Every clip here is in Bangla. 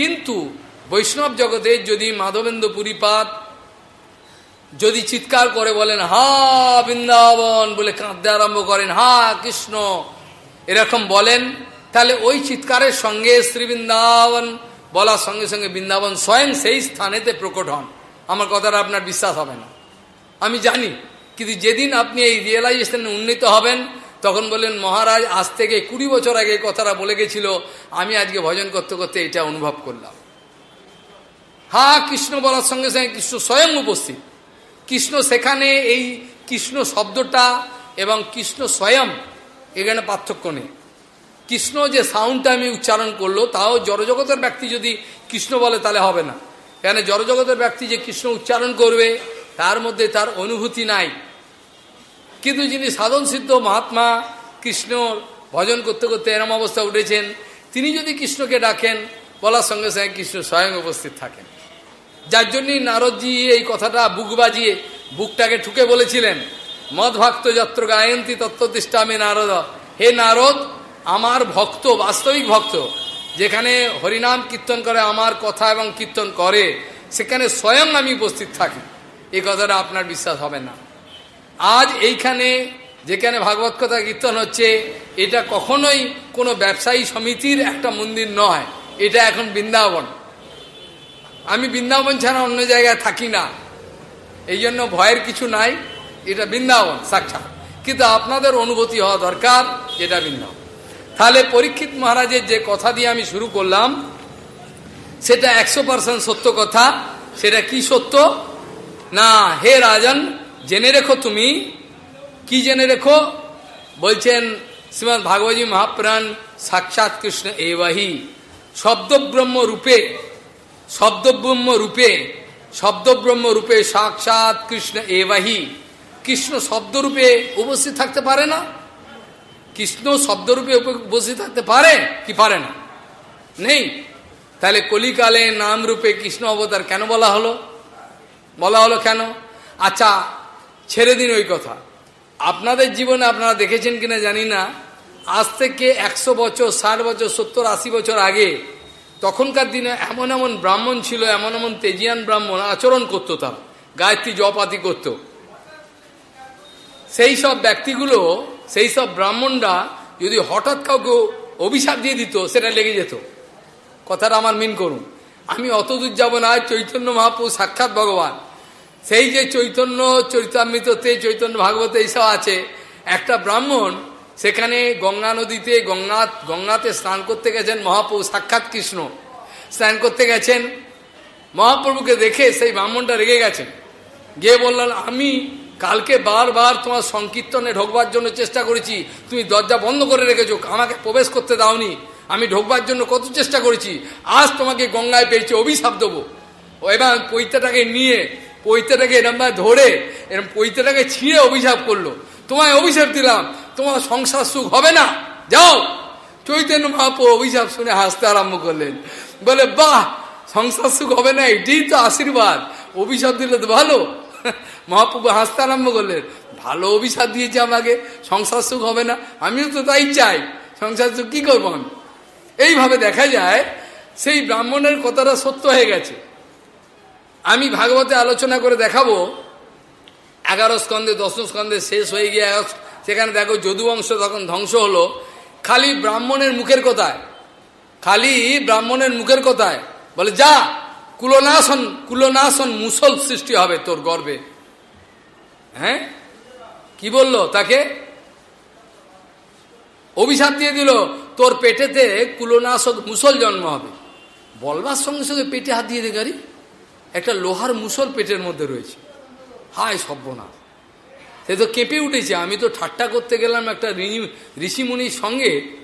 কিন্তু বৈষ্ণব জগতে যদি মাধবেন্দ্র পুরীপাত যদি চিৎকার করে বলেন, হা, বৃন্দাবন বলে কাঁদতে আরম্ভ করেন, হা, কৃষ্ণ এরকম বলেন, তাহলে ওই চিৎকারের সঙ্গে শ্রী বৃন্দাবন বলার সঙ্গে সঙ্গে বৃন্দাবন স্বয়ং সেই স্থানেতে প্রকট হন। আমার কথাটা আপনার বিশ্বাস হবে না। আমি জানি, কিন্তু যেদিন আপনি এই রিয়েলাইজেশনে উন্নীত হবেন তখন বললেন, মহারাজ, আজ থেকে কুড়ি বছর আগে কথাটা বলে গেছিল, আমি আজকে ভজন করতে করতে এটা অনুভব করলাম। হা, কৃষ্ণ বলার সঙ্গে সঙ্গে কৃষ্ণ স্বয়ং উপস্থিত। কৃষ্ণ সেখানে এই কৃষ্ণ শব্দটা এবং কৃষ্ণ স্বয়ং এখানে পার্থক্য নেই। কৃষ্ণ যে সাউন্ডটা আমি উচ্চারণ করল, তাও জড়জগতের ব্যক্তি যদি কৃষ্ণ বলে, তাহলে হবে না। এখানে জড়জগতের ব্যক্তি যে কৃষ্ণ উচ্চারণ করবে, তার মধ্যে তার অনুভূতি নাই। কিন্তু যিনি সাধন সিদ্ধ মহাত্মা কৃষ্ণ ভজন করতে করতে এরম অবস্থা উঠেছেন, তিনি যদি কৃষ্ণকে ডাকেন, বলার সঙ্গে সঙ্গে কৃষ্ণ স্বয়ং উপস্থিত থাকেন। যার জন্যই নারদজি এই কথাটা বুক বাজিয়ে বুকটাকে ঠুকে বলেছিলেন, মদ ভক্ত যত্র গায়ন্তী তত্ত্বতিষ্ঠামে নারদ। হে নারদ, আমার ভক্ত, বাস্তবিক ভক্ত, যেখানে হরিনাম কীর্তন করে, আমার কথা এবং কীর্তন করে, সেখানে স্বয়ং আমি উপস্থিত থাকি। এই কথাটা আপনার বিশ্বাস হবে না। আজ এইখানে যেখানে ভাগবত কথা কীর্তন হচ্ছে, এটা কখনোই কোনো ব্যবসায়ী সমিতির একটা মন্দির নয়। এটা এখন বৃন্দাবন। আমি বৃন্দাবন ছাড়া অন্য জায়গায় থাকি না। এই জন্য ভয়ের কিছু নাই, এটা বৃন্দাবন, সাক্ষাৎ। কিন্তু আপনাদের অনুভূতি হওয়া দরকার, যেটা বৃন্দাবন। তাহলে পরীক্ষিত মহারাজের যে কথা দিয়ে আমি শুরু করলাম, সেটা একশো পার্সেন্ট সত্য কথা। সেটা কি সত্য? না, হে রাজন জেনে রেখো তুমি। কি জেনে রেখো? বলছেন শ্রীমৎ ভাগবতী মহাপ্রাণ, সাক্ষাৎ কৃষ্ণ এবাহি। শব্দব্রহ্ম রূপে শব্দব্রহ্ম রূপে শব্দব্রহ্ম রূপে সাক্ষাৎ কৃষ্ণ এবাহি। কৃষ্ণ শব্দরূপে উপস্থিত থাকতে পারে না? কৃষ্ণ শব্দরূপে উপস্থিত থাকতে পারে কি পারে না? নেই। তাহলে কলিকালে নাম রূপে কৃষ্ণ অবতার কেন বলা হলো? বলা হলো কেন? আচ্ছা ছেড়ে দিন ওই কথা। আপনাদের জীবনে আপনারা দেখেছেন কিনা জানি না, আজ থেকে একশো বছর, ষাট বছর, সত্তর, আশি বছর আগে তখনকার দিনে এমন এমন ব্রাহ্মণ ছিল, এমন এমন তেজিয়ান ব্রাহ্মণ আচরণ করতো তারা, গায়ত্রী জপাতি করত। সেই সব ব্যক্তিগুলো, সেই সব ব্রাহ্মণরা যদি হঠাৎ কাউকে অভিশাপ দিয়ে দিত, সেটা লেগে যেত। কথাটা আমার মিন করুন। আমি অত দূর যাব না, চৈতন্য মহাপ্রভু সাক্ষাৎ ভগবান। সেই যে চৈতন্য চৈতামৃততে চৈতন্য ভাগবত এইসব আছে, একটা ব্রাহ্মণ সেখানে গঙ্গা নদীতে, গঙ্গা, গঙ্গাতে স্নান করতে গেছেন মহাপ্রভু, সাক্ষাৎ কৃষ্ণ। স্নান করতে গেছেন, মহাপ্রভুকে দেখে সেই ব্রাহ্মণটা রেগে গেছেন গিয়ে বললেন, আমি কালকে বারবার তোমার সংকীর্তনে ঢোকবার জন্য চেষ্টা করেছি। তুমি দরজা বন্ধ করে রেখেছো, আমাকে প্রবেশ করতে দাওনি। আমি ঢোকবার জন্য কত চেষ্টা করেছি। আজ তোমাকে গঙ্গায় পেয়েছি, অভিশাপ দেবো। এবার পৈতাটাকে নিয়ে পৈতাটাকে এরম ধরে, এরম পৈতাটাকে ছিঁড়ে অভিশাপ করল। তোমায় অভিশাপ দিলাম, তোমার সংসার সুখ হবে না। যাও। চৈতন্য মহাপ্রু অভিশাপ শুনে হাসতে আরম্ভ করলেন। বলে, বাহ, সংসার সুখ হবে না, এটাই তো আশীর্বাদ। অভিশাপ দিলে তো ভালো। মহাপ্রভু হাসতে আরম্ভ করলেন, ভালো অভিশাপ দিয়েছে আমাকে, সংসার সুখ হবে না, আমিও তো তাই চাই। সংসার সুখ কি করব আমি? এইভাবে দেখা যায়, সেই ব্রাহ্মণের কথাটা সত্য হয়ে গেছে। আমি ভাগবতে আলোচনা করে দেখাবো। এগারো স্কন্ধে, দশম স্কন্ধে শেষ হয়ে গিয়ে সেখানে দেখো যদুবংশ তখন ধ্বংস হলো, খালি ব্রাহ্মণের মুখের কথায়, খালি ব্রাহ্মণের মুখের কথায় বলে, যা, কুলনাশন কুলনাশন মুসল সৃষ্টি হবে তোর গর্বে। হ্যাঁ? কি বলল তাকে? অভিশাপ দিয়ে দিল, তোর পেটেতে কুলনাশক মুসল জন্ম হবে। বলবার সঙ্গে সঙ্গে পেটে হাত দিয়ে দে গাড়ি। একটা লোহার মুসল পেটের মধ্যে রয়েছে। হায় সভ্যনাথ সে তো কেঁপে উঠেছে। আমি তো ঠাট্টা করতে গেলাম একটা ঋষিমুনির সঙ্গে।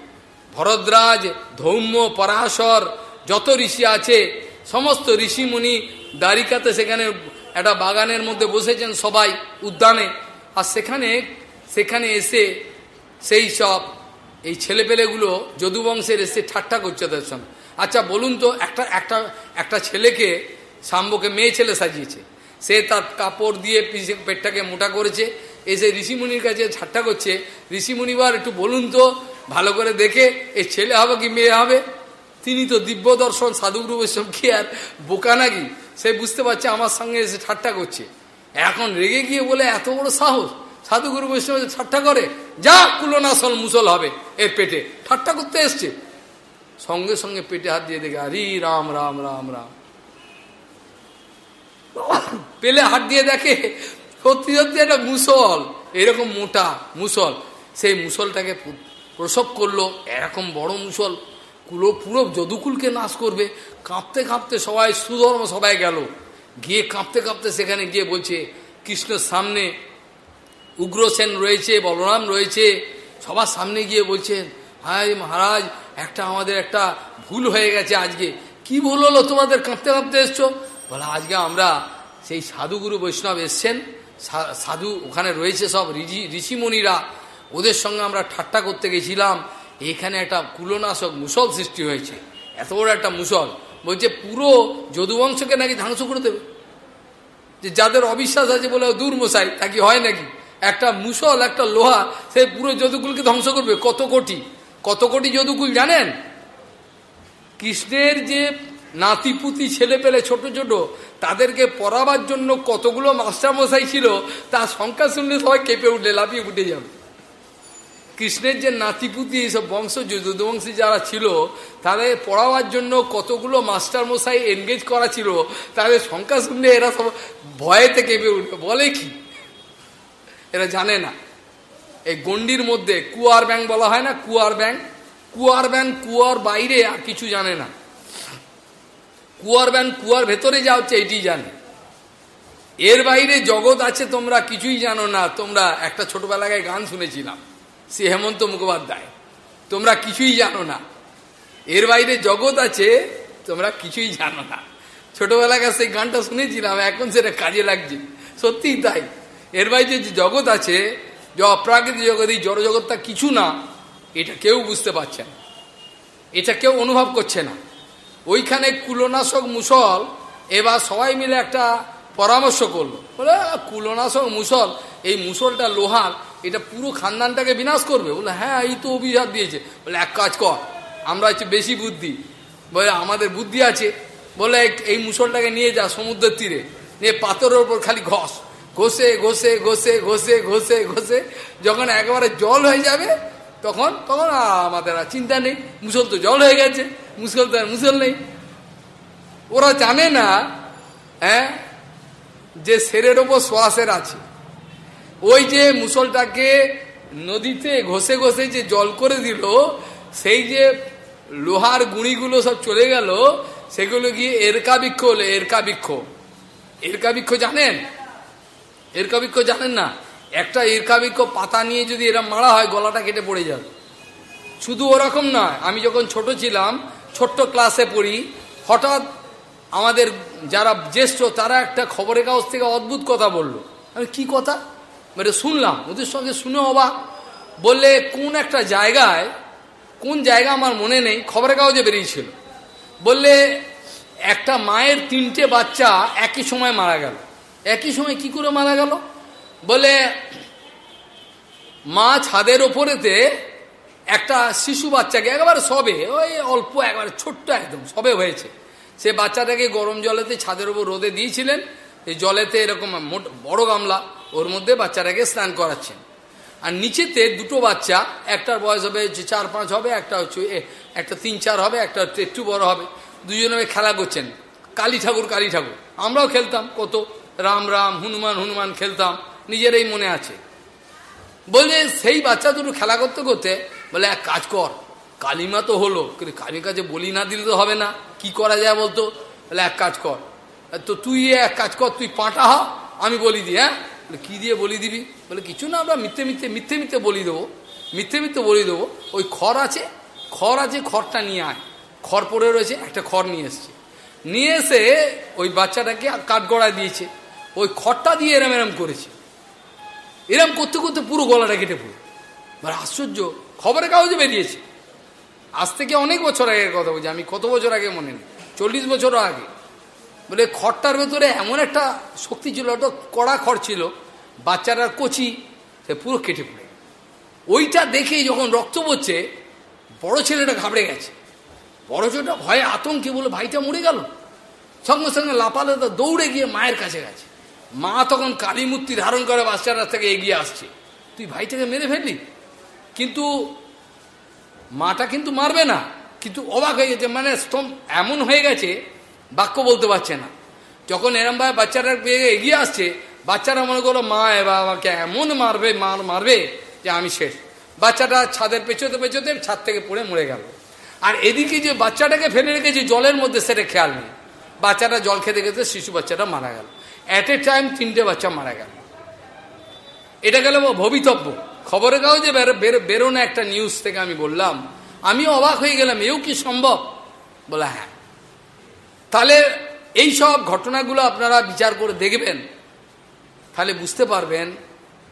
ভরদ্রাজ, ধৌম্য, পরাশর, যত ঋষি আছে, সমস্ত ঋষিমুনি দ্বারিকাতে সেখানে একটা বাগানের মধ্যে বসেছেন সবাই উদ্যানে। আর সেখানে সেখানে এসে সেই সব এই ছেলেপেলেগুলো যদুবংশের এসে ঠাট্টা করছে তাদের সঙ্গে। আচ্ছা বলুন তো, একটা একটা একটা ছেলেকে সাম্বকে মেয়ে ছেলে সাজিয়েছে। সে তার কাপড় দিয়ে পেটটাকে মোটা করেছে। এসে ঋষিমুনির কাছে ঠাট্টা করছে ঋষিমুনিবার একটু বলুন তো, ভালো করে দেখে এ ছেলে হবে কি মেয়ে হবে? তিনি তো দিব্য দর্শন সাধুগুরু বৈষ্ণব কি আর বোকা নাকি? সে বুঝতে পারছে, আমার সঙ্গে এসে ঠাট্টা করছে। এখন রেগে গিয়ে বলে, এত বড় সাহস সাধুগুরু বৈষ্ণব ঠাট্টা করে? যা কুলনাসল মুসল হবে এর পেটে, ঠাট্টা করতে এসছে। সঙ্গে সঙ্গে পেটে হাত দিয়ে দেখে হরি রাম রাম রাম রাম। পেলে হাত দিয়ে দেখে, সত্যি সত্যি একটা মুসল, এরকম মোটা মুসল। সেই মুসলটাকে প্রসব করল, এরকম বড় মুসল। কুলো পুরো যদুকুলকে নাশ করবে। কাঁপতে কাঁপতে সবাই, সুধর্ম সবাই গেল। গিয়ে কাঁপতে কাঁপতে সেখানে গিয়ে বলছে কৃষ্ণের সামনে উগ্রসেন রয়েছে, বলরাম রয়েছে। সবার সামনে গিয়ে বলছেন হাই মহারাজ, একটা আমাদের একটা ভুল হয়ে গেছে আজকে। কি ভুল হলো? তোমাদের কাঁপতে কাঁপতে এসছো? বলে, আজকে আমরা সেই সাধুগুরু বৈষ্ণব এসছেন সাধু ওখানে রয়েছে সব ঋষি ঋষিমণিরা, ওদের সঙ্গে আমরা ঠাট্টা করতে গেছিলাম, এখানে একটা কুলনাশক মুসল সৃষ্টি হয়েছে, এত বড় একটা মুসল, বলছে পুরো যদুবংশকে নাকি ধ্বংস করে দেবে। যে যাদের অবিশ্বাস আছে বলে দূর মশাই, তা কি হয় নাকি? একটা মুসল, একটা লোহা, সে পুরো যদুকুলকে ধ্বংস করবে, কত কোটি কত কোটি যদুকুল জানেন? কৃষ্ণের যে নাতিপুতি ছেলে পেলে ছোট ছোট, তাদেরকে পড়াবার জন্য কতগুলো মাস্টারমশাই ছিল তার সংখ্যা শুনলে সবাই কেঁপে উঠলে, লাফিয়ে উঠে যাবে। কৃষ্ণের যে নাতিপুতি এইসব বংশ যদুবংশী যারা ছিল, তাদের পড়াবার জন্য কতগুলো মাস্টারমশাই এনগেজ করা ছিল, তাদের সংখ্যা শুনলে এরা সব ভয়েতে কেঁপে উঠবে। বলে কি? এরা জানে না। এই গন্ডির মধ্যে কুয়ার ব্যাংক বলা হয় না? কুয়ার ব্যাংক কুয়ার ব্যাংক কুয়ার বাইরে আর কিছু জানে না। কুয়ার ব্যান, কুয়ার ভেতরে যা হচ্ছে এটি জানে। এর বাইরে জগৎ আছে, তোমরা কিছুই জানো না। তোমরা একটা ছোটবেলায় গান শুনেছিলাম সে হেমন্ত মুখোপাধ্যায়। তোমরা কিছুই জানো না। এর বাইরে জগৎ আছে, তোমরা কিছুই জানো না। ছোটবেলাকার সেই গানটা শুনেছিলাম, এখন সেটা কাজে লাগছে। সত্যিই তাই। এর বাইরে যে জগৎ আছে, যে অপ্রাকৃতিক জগৎ, এই জড়জগৎটা কিছু না, এটা কেউ বুঝতে পারছে না। এটা কেউ অনুভব করছে না। ওইখানে কুলনাশক মুসল, এবার সবাই মিলে একটা পরামর্শ করল। বলে কুলনাশক মুসল, এই মুসলটা লোহার, এটা পুরো খানদানটাকে বিনাশ করবে? বলে হ্যাঁ এই তো অভিশাপ দিয়েছে। বলে, এক কাজ কর, আমরা হচ্ছে বেশি বুদ্ধি। বলে, আমাদের বুদ্ধি আছে। বলে, এই মুসলটাকে নিয়ে যা সমুদ্রের তীরে, নিয়ে পাথরের ওপর খালি ঘষ। ঘষে ঘষে ঘষে ঘষে ঘষে ঘষে, যখন একেবারে জল হয়ে যাবে তখন তখন আমাদের আর চিন্তা নেই। মুসল তো জল হয়ে গেছে। মুসল তো মুসল নেই। ওরা জানে না হ্যাঁ যে সেরের ওপর শ্বাসের আছে। ওই যে মুসলটাকে নদীতে ঘষে ঘষে যে জল করে দিল, সেই যে লোহার গুঁড়িগুলো সব চলে গেল, সেগুলো গিয়ে এরকা বৃক্ষ হলো, এরকা বৃক্ষ। এরকা বৃক্ষ জানেন? এরকা বৃক্ষ জানেন না? একটা এরকা বৃক্ষ পাতা নিয়ে যদি এরম মারা হয়, গলাটা কেটে পড়ে যাবে শুধু ওরকম নয়, আমি যখন ছোট ছিলাম, ছোট্ট ক্লাসে পড়ি, হঠাৎ আমাদের যারা জ্যেষ্ঠ, তারা একটা খবরের কাগজ থেকে অদ্ভুত কথা বলল। আমি, কি কথা? মানে শুনলাম। ওদের সঙ্গে শুনে অবাক। বললে, কোন একটা জায়গায়, কোন জায়গা আমার মনে নেই, খবরের কাগজে বেরিয়েছিল। বললে, একটা মায়ের তিনটে বাচ্চা একই সময় মারা গেল। একই সময় কি করে মারা গেল? বলে, মা ছাদের ওপরেতে একটা শিশু বাচ্চাকে একেবারে সবে, ওই অল্প একবারে ছোট্ট একদম, সবে হয়েছে। সে বাচ্চাটাকে গরম জলেতে ছাদের ওপর রোদে দিয়েছিলেন। এই জলেতে এরকম মোট বড় গামলা, ওর মধ্যে বাচ্চাটাকে স্নান করাচ্ছেন। আর নিচেতে দুটো বাচ্চা, একটার বয়স হবে চার পাঁচ হবে, একটা হচ্ছে একটা তিন চার হবে, একটা একটু বড় হবে। দুজনে খেলা করছেন। কালী ঠাকুর কালী ঠাকুর। আমরাও খেলতাম, কত রাম রাম, হনুমান হনুমান খেলতাম। নিজেরাই মনে আছে। বলছে, সেই বাচ্চা দুটো খেলা করতে করতে বলে, এক কাজ কর, কালিমা তো হলো, কিন্তু কালী কাছে বলি না দিলে তো হবে না, কি করা যায় বলতো? বলে, এক কাজ কর, তো তুই এক কাজ কর, তুই পাঁটা হ, আমি বলি দিই হ্যাঁ? বলে, কী দিয়ে বলি দিবি? বলে, কিছু না, আমরা মিথ্যে মিথ্যে মিথ্যে মিথ্যে বলি দেবো, মিথ্যে মিথ্যে বলি দেবো। ওই খড় আছে খড় আছে, খড়টা নিয়ে আয়। খড় পড়ে রয়েছে, একটা খড় নিয়ে এসছে। নিয়ে এসে ওই বাচ্চাটাকে কাঠগড়ায় দিয়েছে। ওই খড়টা দিয়ে এরম এরম করেছে। এরম করতে করতে পুরো গলাটা কেটে পড়ে মানে আশ্চর্য খবরের কাগজে বেরিয়েছে। আজ থেকে অনেক বছর আগের কথা বলছি, আমি কত বছর আগে মনে নেই, চল্লিশ বছরও আগে। বলে খড়টার ভেতরে এমন একটা শক্তি ছিল ওটা কড়া খড় ছিল বাচ্চাটার কচি, সে পুরো কেটে পড়ে। ওইটা দেখেই যখন রক্ত পড়ছে, বড় ছেলেটা ঘাবড়ে গেছে। বড় ছেলেটা ভয়ে আতঙ্কে বলে, ভাইটা মরে গেল? সঙ্গে সঙ্গে লাপালে তো দৌড়ে গিয়ে মায়ের কাছে গেছে। মা তখন কালী মূর্তি ধারণ করে বাচ্চারা থেকে এগিয়ে আসছে। তুই ভাইটাকে মেরে ফেললি? কিন্তু মাটা কিন্তু মারবে না। কিন্তু অবাক হয়ে গেছে মানে স্তম্ভ এমন হয়ে গেছে, বাক্য বলতে পারছে না। যখন এরমভাবে বাচ্চাটা এগিয়ে আসছে, বাচ্চারা মনে করো মা এবার আমাকে এমন মারবে, মার, মারবে যে আমি শেষ। বাচ্চাটা ছাদের পেছোতে পেছোতে ছাদ থেকে পড়ে মরে গেল। আর এদিকে যে বাচ্চাটাকে ফেলে রেখেছে জলের মধ্যে, সেটা খেয়াল নেই। বাচ্চাটা জল খেতে খেতে শিশু বাচ্চাটা মারা গেল। অ্যাট এ টাইম তিনটে বাচ্চা মারা গেল। এটা গেল ভবিতব্য। খবরের কাগজে বেরোনো একটা নিউজ থেকে আমি বললাম, আমি অবাক হয়ে গেলাম, এও কি সম্ভব? বলে হ্যাঁ। তাহলে এই সব ঘটনাগুলো আপনারা বিচার করে দেখবেন। তাহলে বুঝতে পারবেন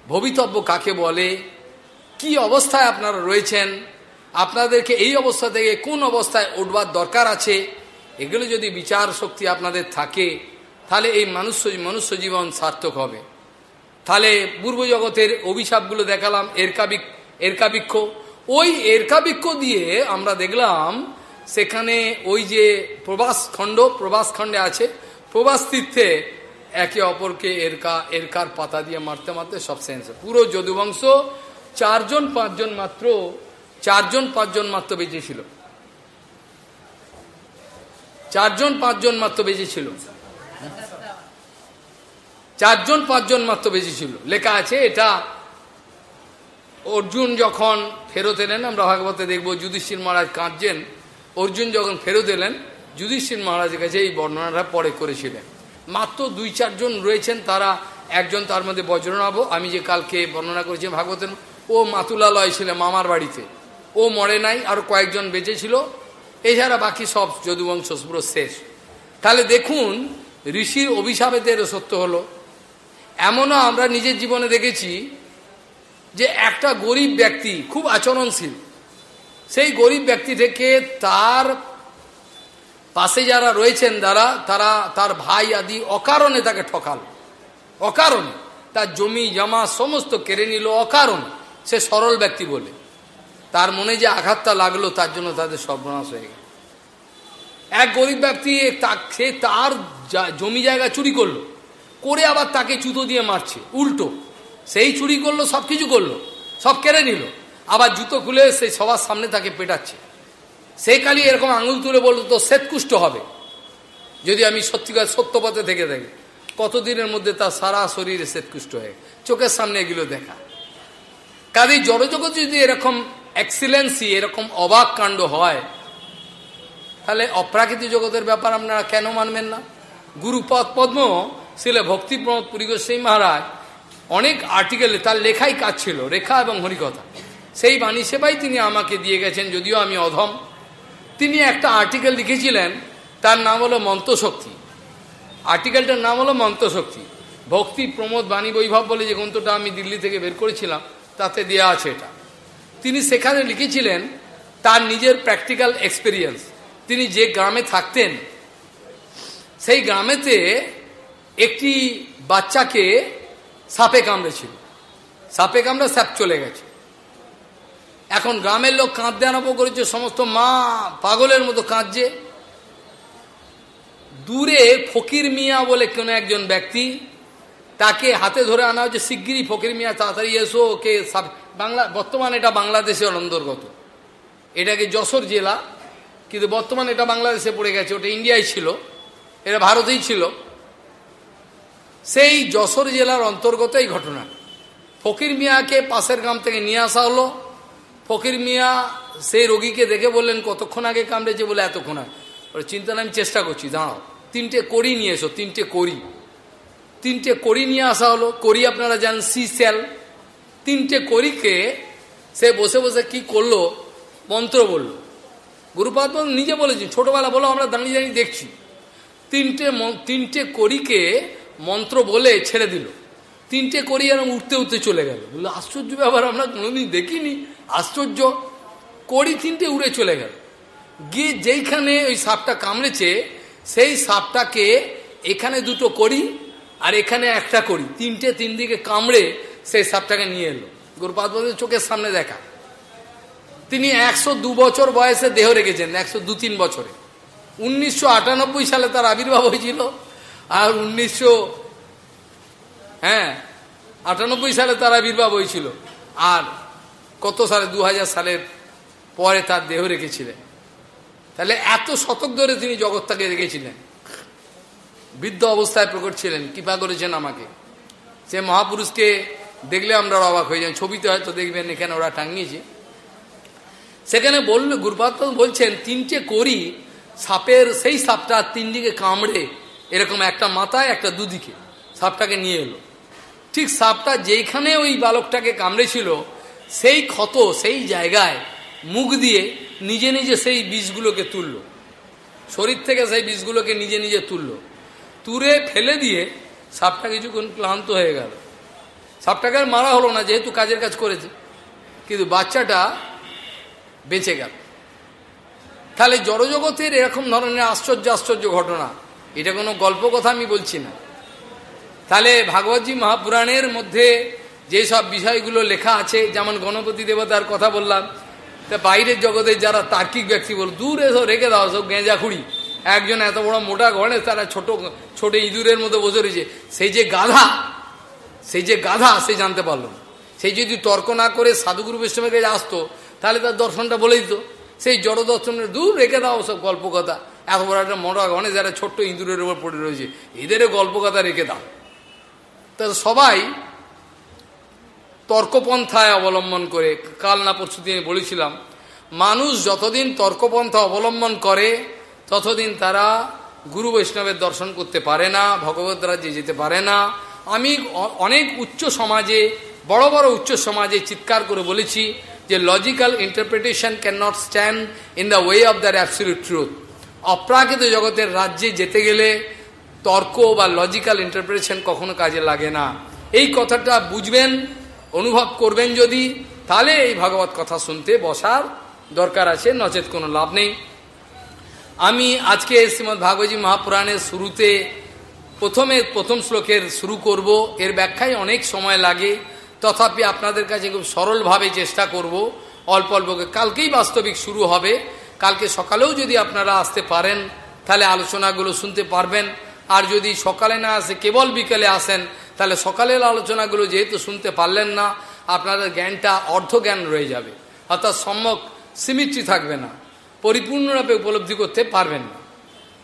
ভবিতব্য কাকে বলে, কি অবস্থায় আপনারা রয়েছেন, আপনাদেরকে এই অবস্থা থেকে কোন অবস্থায় উঠবার দরকার আছে, এগুলো যদি বিচার শক্তি আপনাদের থাকে তাহলে এই মানুষ মনুষ্য জীবন সার্থক হবে। তাহলে পূর্ব জগতের অভিশাপগুলো দেখালাম, এরকাবিক, এরকাবিক্ষ। ওই এরকাবিক্ষ দিয়ে আমরা দেখলাম, সেখানে ওই যে প্রবাস খণ্ড, প্রবাস খণ্ডে আছে, প্রবাস তীর্থে একে অপরকে এরকা, এরকার পাতা দিয়ে মারতে মারতে সব সেন্স পুরো যদুবংশ চারজন, পাঁচজন মাত্র, চারজন, পাঁচজন মাত্র বেঁচেছিল চারজন, পাঁচজন মাত্র বেঁচেছিল চারজন, পাঁচজন মাত্র বেঁচেছিল লেখা আছে এটা, অর্জুন যখন ফেরত এলেন, আমরা ভাগবতে দেখব যুধিষ্ঠির মহারাজ কাঁদছেন। অর্জুন যখন ফেরত এলেন, যুধিষ্ঠির মহারাজের কাছে এই বর্ণনাটা পরে করেছিলেন। মাত্র দুই, চারজন রয়েছেন, তারা একজন তার মধ্যে বজ্রনাভ, আমি যে কালকে বর্ণনা করেছি ভাগবতের, ও মাতুলালয় ছিল মামার বাড়িতে। ও মরে নাই, আর কয়েকজন বেঁচে ছিল। এছাড়া বাকি সব যদুবংশ শেষ। তাহলে দেখুন ঋষির অভিশাপেদের সত্য হলো, এমনও আমরা নিজের জীবনে দেখেছি যে একটা গরিব ব্যক্তি খুব আচরণশীল, সেই গরিব ব্যক্তি থেকে তার পাশে যারা রয়েছেন যারা তারা, তার ভাই আদি অকারণে তাকে ঠকাল। অকারণে। তার জমি, জমা সমস্ত কেড়ে নিল, অকারণে। সে সরল ব্যক্তি বলে। তার মনে যে আঘাতটা লাগল, তার জন্য তাদের সর্বনাশ হয়ে গেল। এক গরিব ব্যক্তি সে তার জমি জায়গা চুরি করল, করে আবার তাকে জুতো দিয়ে মারছে, উল্টো। সেই চুরি করল সব কিছু করল, সব কেড়ে নিল। আবার জুতো খুলে সেই সবার সামনে তাকে পেটাচ্ছে। সেই কালি এরকম আঙুল তুলে বলল তো শ্বেতকুষ্ট হবে। যদি আমি সত্যিকার সত্য পথে থেকে থাকি, কতদিনের মধ্যে তার সারা শরীরে শ্বেতকুষ্ট হয়ে চোখের সামনে এগুলো দেখা। কাজে জড়জগৎ যদি এরকম এক্সিলেন্সি এরকম অবাক কাণ্ড হয়, তাহলে অপ্রাকৃতিক জগতের ব্যাপার আপনারা কেন মানবেন না? গুরুপদ পদ্ম ছিল ভক্তিপ্রমোদ পুরীগোস্বাই মহারাজ, অনেক আর্টিকেলে তার লেখাই কাজ ছিল, রেখা এবং হরিকথা। সেই বাণী সেবাই তিনি আমাকে দিয়ে গেছেন, যদিও আমি অধম। তিনি একটা আর্টিকেল লিখেছিলেন, তার নাম হলো মন্ত্রশক্তি আর্টিকেলটার নাম হলো মন্ত্রশক্তি ভক্তি প্রমোদ বাণী বৈভব বলে যে গ্রন্থটা আমি দিল্লি থেকে বের করেছিলাম, তাতে দেওয়া আছে এটা। তিনি সেখানে লিখেছিলেন, তার নিজের প্র্যাকটিক্যাল এক্সপিরিয়েন্স তিনি যে গ্রামে থাকতেন সেই গ্রামেতে একটি বাচ্চাকে সাপে কামড়েছিল। সাপে কামড়ে স্যাপ চলে গেছে। এখন গ্রামের লোক কাঁদতে আরম্ভ করেছে, সমস্ত মা পাগলের মতো কাঁদছে। দূরে ফকির মিয়া বলে কোনো একজন ব্যক্তি তাকে হাতে ধরে আনা হচ্ছে শিগগিরই ফকির মিয়া, তাড়াতাড়ি এসো, ওকে বাংলা বর্তমানে এটা বাংলাদেশের অন্তর্গত এটাকে যশোর জেলা? কিন্তু বর্তমানে এটা বাংলাদেশে পড়ে গেছে, ওটা ইন্ডিয়ায় ছিল। এটা ভারতেই ছিল। সেই যশোর জেলার অন্তর্গত এই ঘটনা। ফকির মিয়াকে পাশের গ্রাম থেকে নিয়ে আসা হলো। ফকির মিয়া সেই রোগীকে দেখে বললেন, কতক্ষণ আগে কামড়েছে? বলে, এতক্ষণ আগে। চিন্তা আমি চেষ্টা করছি, দাঁড়াও। তিনটে করি নিয়ে এসো, তিনটে করি তিনটে করি নিয়ে আসা হলো। করি আপনারা জানেন, সি সেল। তিনটে করিকে সে বসে বসে কি করল? মন্ত্র বলল। গুরুপাদ নিজে বলেছি ছোটবেলা বলো, আমরা দাঁড়িয়ে দাঁড়িয়ে দেখছি। তিনটে তিনটে কড়িকে মন্ত্র বলে ছেড়ে দিল। তিনটে করি এরকম উঠতে উঠতে চলে গেল। বলল, আশ্চর্য ব্যাপার, আমরা কোনোদিন দেখিনি। আশ্চর্য। কড়ি তিনটে উড়ে চলে গেল। গিয়ে যেইখানে ওই সাপটা কামড়েছে, সেই সাপটাকে এখানে দুটো করি আর এখানে একটা করি। তিনটে তিন দিকে কামড়ে সেই সাপটাকে নিয়ে এলো। গোরপাদ চোখের সামনে দেখা। তিনি একশো বছর বয়সে দেহ রেখেছেন, একশো দু তিন বছরে। উনিশশো আটানব্বই সালে তার আবির্ভাব হয়েছিল। আর উনিশশো হ্যাঁ আটানব্বই সালে তার আবির্ভাব হয়েছিল। আর কত সালে? দু হাজার সালের পরে তার দেহ রেখেছিলেন। তাহলে এত শতক ধরে তিনি জগৎটাকে রেখেছিলেন। বৃদ্ধ অবস্থায় প্রকট ছিলেন। কৃপা করেছেন আমাকে। সে মহাপুরুষকে দেখলে আমরা অবাক হয়ে যাই। ছবিতে হয়তো দেখবেন এখানে ওরা টাঙিয়েছে। সেখানে বলল গুরুপাত্র বলছেন, তিনটে করি সাপের সেই সাপটা তিন দিকে কামড়ে এরকম একটা মাথায়, একটা দুদিকে সাপটাকে নিয়ে এলো। ঠিক সাপটা যেইখানে ওই বালকটাকে কামড়েছিল, সেই ক্ষত, সেই জায়গায় মুখ দিয়ে নিজে নিজে সেই বিষগুলোকে তুলল। শরীর থেকে সেই বিষগুলোকে নিজে নিজে তুলল। তুলে ফেলে দিয়ে সাপটা কিছুক্ষণ ক্লান্ত হয়ে গেল। সাপটাকে মারা হলো না, যেহেতু কাজের কাজ করেছে। কিন্তু বাচ্চাটা বেঁচে গেল। তাহলে জড়জগতের এরকম ধরনের আশ্চর্য আশ্চর্য ঘটনা, এটা কোনো গল্প কথা আমি বলছি না। তাহলে ভাগবতী মহাপুরাণের মধ্যে যেসব বিষয়গুলো লেখা আছে, যেমন গণপতি দেবতার কথা বললাম, তা বাইরের জগতের যারা তার্কিক ব্যক্তি বল, দূর এসব রেখে দাও, সব গেঁজা খুঁড়ি। একজন এত বড় মোটা ঘরে তারা ছোট ছোট ইঁদুরের মতো বসে রয়েছে। সেই যে গাধা, সেই যে গাধা, সে জানতে পারল সেই যদি তর্ক না করে সাধুগুরু বৈষ্ণবের কাছে আসতো, তাহলে তার দর্শনটা বলে দিত। সেই জড় দর্শনের দূর রেখে দাও সব গল্প কথা এত বড় একটা মোটা অনেক যারা ছোট্ট ইঁদুরের উপর পড়ে রয়েছে এদেরও গল্প কথা রেখে দাও। তা সবাই তর্কপন্থায় অবলম্বন করে, কাল না পরশু দিন বলেছিলাম, মানুষ যতদিন তর্কপন্থা অবলম্বন করে, ততদিন তারা গুরু বৈষ্ণবের দর্শন করতে পারে না, ভগবত রাজ্যে যেতে পারে না। আমি অনেক উচ্চ সমাজে, বড় বড় উচ্চ সমাজে চিৎকার করে বলেছি যে logical interpretation can not stand in the way of their absolute truth অপ্রাকৃত জগতের রাজ্যে যেতে গেলে তর্ক বা লজিক্যাল ইন্টারপ্রিটেশন কখনো কাজে লাগে না। এই কথাটা বুঝবেন, অনুভব করবেন যদি, তাহলে এই ভাগবত কথা শুনতে বসার দরকার আছে, নচেত কোনো লাভ নেই। আমি আজকে শ্রীমৎ ভাগবতী মহাপুরাণের শুরুতে প্রথমে প্রথম শ্লোকের শুরু করব। এর ব্যাখ্যায় অনেক সময় লাগে। তথাপি আপনাদের কাছে খুব সরলভাবে চেষ্টা করব, অল্প অল্পকে কালকেই বাস্তবিক শুরু হবে। কালকে সকালেও যদি আপনারা আসতে পারেন, তাহলে আলোচনাগুলো শুনতে পারবেন। আর যদি সকালে না আসে, কেবল বিকেলে আসেন, তাহলে সকালের আলোচনাগুলো যেহেতু শুনতে পারলেন না, আপনাদের জ্ঞানটা অর্ধ জ্ঞান রয়ে যাবে। অর্থাৎ সম্যক সিমিট্রি থাকবে না। পরিপূর্ণরূপে উপলব্ধি করতে পারবেন না।